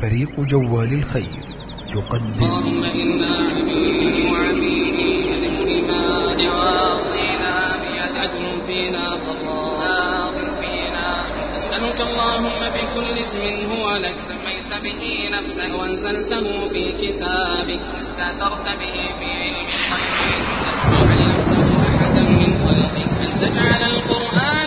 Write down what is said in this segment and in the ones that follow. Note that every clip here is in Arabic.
فريق جوال الخير يقدم. اللهم إنا عبيد وعبيد نواصينا بيد عدل فينا قضاء. فينا نسألك اللهم بكل اسم هو لك سميت به نفسك وأنزلته في كتابك. واستأثرت به في علم الغيب وعلمته أحدا من خلقك. أن تجعل القرآن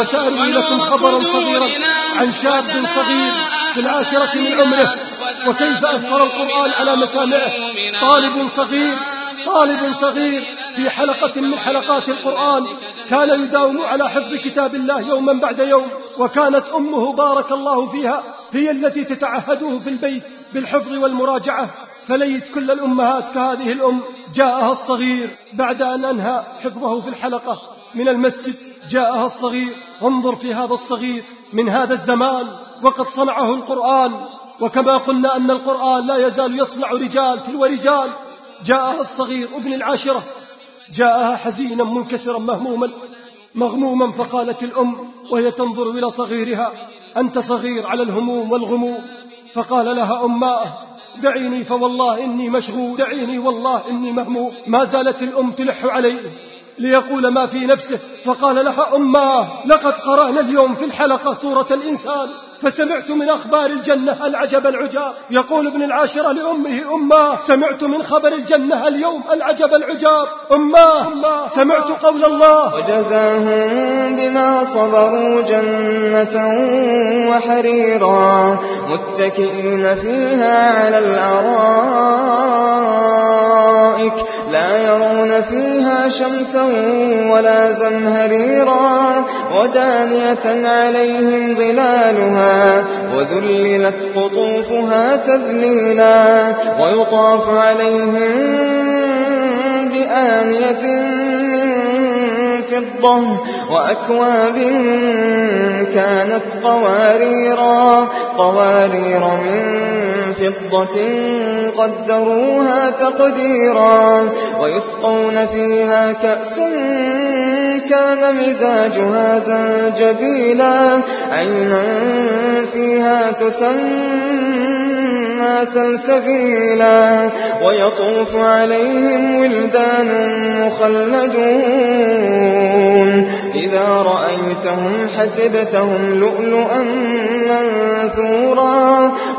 وسأروي لكم خبرا صغيرا عن شاب صغير في العاشرة من عمره. وكيف أثر القرآن على مسامعه؟ طالب صغير طالب صغير في حلقة من حلقات القرآن. كان يداوم على حفظ كتاب الله يوما بعد يوم. وكانت أمه بارك الله فيها هي التي تتعهده في البيت بالحفظ والمراجعة. فليت كل الأمهات كهذه الأم. جاءها الصغير بعد أن أنهى حفظه في الحلقة. من المسجد جاءها الصغير انظر في هذا الصغير من هذا الزمان وقد صنعه القرآن. وكما قلنا أن القرآن لا يزال يصنع رجال تلو رجال. جاءها الصغير ابن العاشرة. جاءها حزينا منكسرا مهموما. مغموما فقالت الأم وهي تنظر إلى صغيرها. أنت صغير على الهموم والغموم. فقال لها أماه دعيني فوالله إني مشغول. دعيني والله إني مهموم. ما زالت الأم تلح عليه. ليقول ما في نفسه فقال لها أماه لقد قرأنا اليوم في الحلقة سورة الإنسان فسمعت من أخبار الجنة العجب العجاب. يقول ابن العاشرة لأمه أماه سمعت من خبر الجنة اليوم العجب العجاب. أماه سمعت قول الله. وجزاهم بما صبروا جنة وحريرا. متكئين فيها على الأرائك لا يرون فيها شمسا ولا زمهريرا ودانية عليهم ظلالها وذللت قطوفها تذليلا ويطاف عليهم بآنية فضة وأكواب كانت قواريرا قوارير من فضة قدروها تقديرا ويسقون فيها كأسا كان مزاجها زنجبيلا عينا فيها تسمى سلسبيلا ويطوف عليهم ولدان مخلدون إذا رأيتهم حسبتهم لؤلؤا منثورا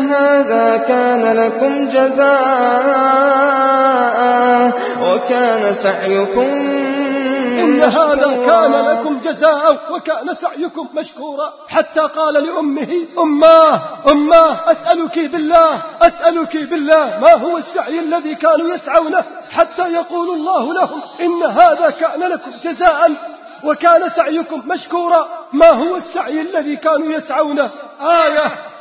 هذا كان لكم جزاء وكان سعيكم إن هذا كان لكم جزاء وكان سعيكم مشكورا. حتى قال لأمه أماه أماه أسألك بالله أسألك بالله ما هو السعي الذي كانوا يسعونه؟ حتى يقول الله لهم إن هذا كان لكم جزاء وكان سعيكم مشكورا. ما هو السعي الذي كانوا يسعونه؟ آية.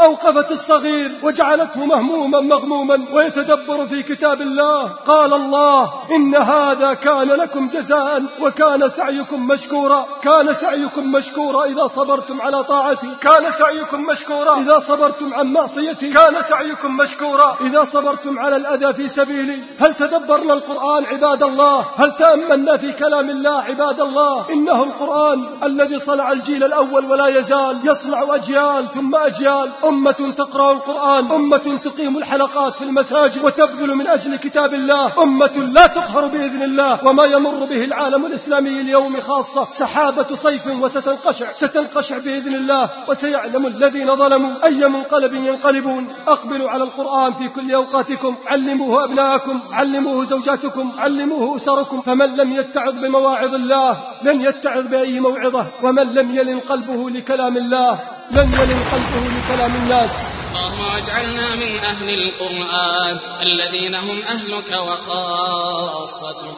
أوقفت الصغير وجعلته مهموما مغموما ويتدبر في كتاب الله. قال الله إن هذا كان لكم جزاء وكان سعيكم مشكورا. كان سعيكم مشكورا إذا صبرتم على طاعتي. كان سعيكم مشكورا إذا صبرتم عن معصيتي. كان سعيكم مشكورا إذا صبرتم على الأذى في سبيلي. هل تدبرنا القرآن عباد الله? هل تأملنا في كلام الله عباد الله? إنه القرآن الذي صنع الجيل الأول ولا يزال يصنع أجيال ثم أجيال. أمة تقرأ القرآن أمة تقيم الحلقات في المساجد وتبذل من أجل كتاب الله أمة لا تقهر بإذن الله وما يمر به العالم الإسلامي اليوم خاصة سحابة صيف وستنقشع ستنقشع بإذن الله وسيعلم الذين ظلموا أي منقلب ينقلبون. أقبلوا على القرآن في كل أوقاتكم علموه أبناءكم علموه زوجاتكم علموه أسركم فمن لم يتعظ بمواعظ الله لن يتعظ بأي موعظة ومن لم يلن قلبه لكلام الله. لن يلن قلبه لكلام الناس. اللهم اجعلنا من أهل القرآن الذين هم أهلك وخاصتك.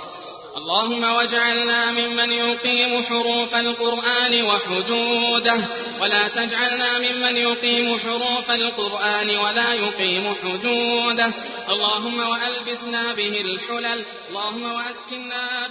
اللهم واجعلنا ممن يقيم حروف القرآن وحدوده. ولا تجعلنا ممن يقيم حروف القرآن ولا يقيم حدوده. اللهم وألبسنا به الحلل. اللهم وأسكنا